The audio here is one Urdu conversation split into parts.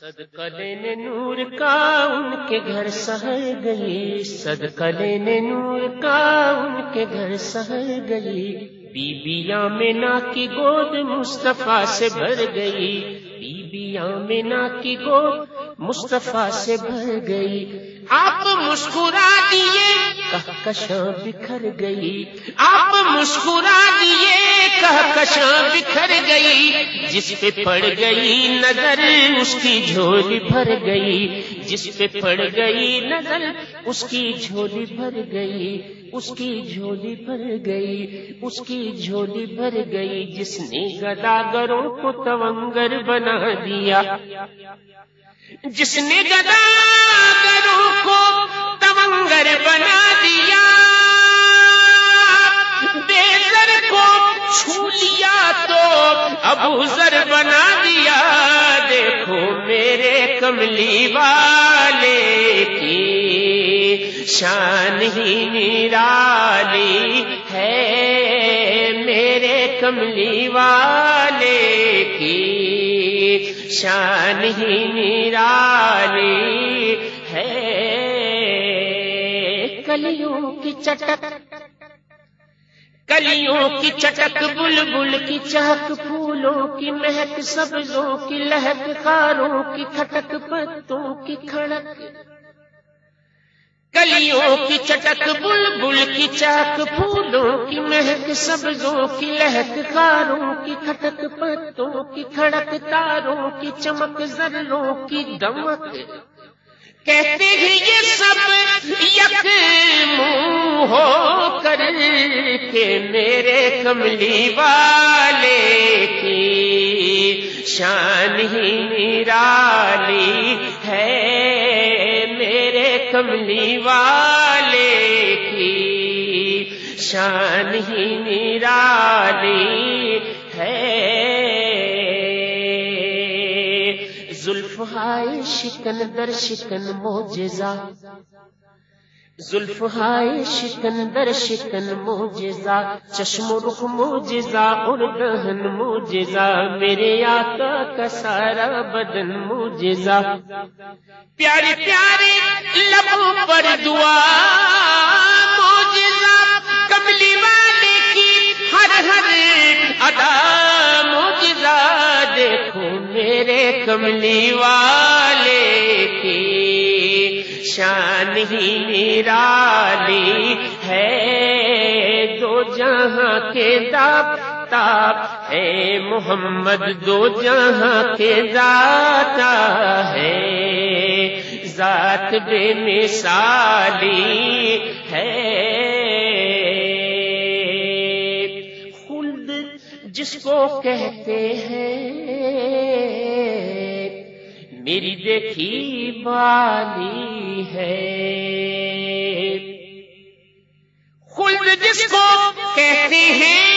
صدقہ لینے نور کا ان کے گھر سہر گئی۔ صدقہ لینے نور کا ان کے گھر سہر گئی۔ بی بیاں میں نا کی گود مصطفیٰ سے بھر گئی۔ بی بیاں میں نا کی گود مصطفیٰ سے بھر گئی۔ آپ مسکرا دیے۔ کہکشاں بکھر گئی۔ آپ مسکرا دیے کہکشاں بکھر گئی۔ جس پہ پڑ گئی نظر، اس کی جھولی بھر گئی۔ جس پہ پڑ گئی نظر، اس کی جھولی بھر گئی۔ اس کی جھولی بھر گئی، اس کی جھولی بھر گئی، جس نے گداگروں کو تونگر بنا دیا۔ جس نے گداگروں کو تونگر بنا دیا۔ بے زر کو چھو لیا تو ابو ذر بنا دیا۔ دیکھو میرے کملی والے۔ شان ہی نرالی ہے میرے کملی والے کی شان ہی نرالی ہے۔ کلیوں کی چٹک، کلیوں کی چٹک بل بل کی چہک، پھولوں کی مہک، سبزوں کی لہک کاروں کی کھٹک، پتوں کی کھڑک۔ کلیوں کی چٹک بل بل کی چہک پھولوں کی مہک، سبزوں کی لہک کاروں کی کھٹک، پتوں کی کھڑک، تاروں کی چمک ذروں کی دمک۔ کہتے ہیں یہ سب یک منہ ہو کر کے میرے کملی والے کی شان ہی نرالی ہے۔ کملی والے کی شان ہی نرالی ہے۔ زلف ہائے شکن در شکن موجزہ۔ زلفہائے شکن در شکن موجزہ، چشم رخ موجزہ، اور دہن موجزہ، میرے آقا کا سارا بدن موجزہ۔ پیارے پیارے لبوں پر دعا، موجزہ، کملی والے کی ہر ہر ادا، موجزہ، دیکھو میرے کملی والے۔ ہی نرالی ہے دو جہاں کے داتا ہے۔ محمد دو جہاں کے داتا ہے۔ ذات بے مثالی ہے۔ خلد جس کو کہتے ہیں۔ میری دیکھی بالی ہے۔ خلد جس کو کہتے ہیں،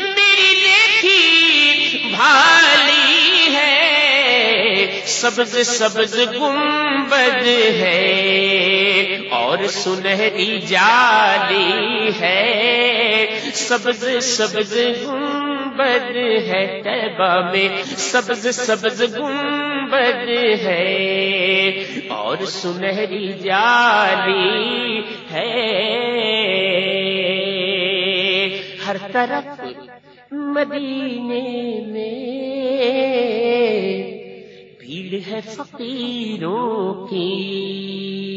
میری دیکھی بھالی ہے۔ سبز سبز گنبد ہے اور سنہری جالی ہے۔ سبز سبز گنبد ہے تیبہ میں سبز سبز گنبد ہے۔ اور سنہری جالی ہے۔ ہر طرف مدینے میں بھیڑ ہے فقیروں کی۔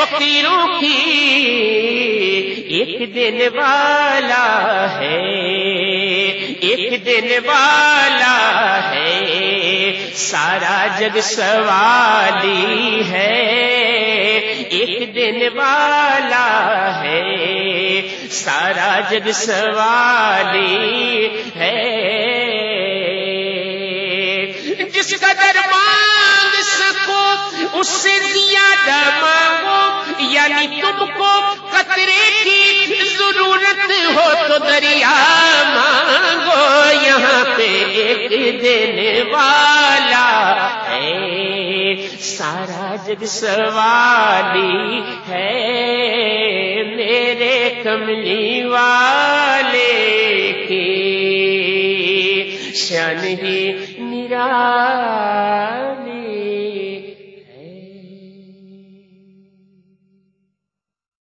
فقیروں کی ایک دن والا ہے، ایک دن والا ہے۔ سارا جگ سوالی ہے، ایک دن والا ہے۔ سارا جگ سوالی ہے۔ جس کا مانگ سکو، اس سے زیادہ یعنی تم کو قطرے کی ضرورت ہو تو دریا مانگو، یہاں پہ ایک دینے والا ہے۔ سارا جگ سوالی ہے، میرے کملی والے کی۔ شان ہی نرا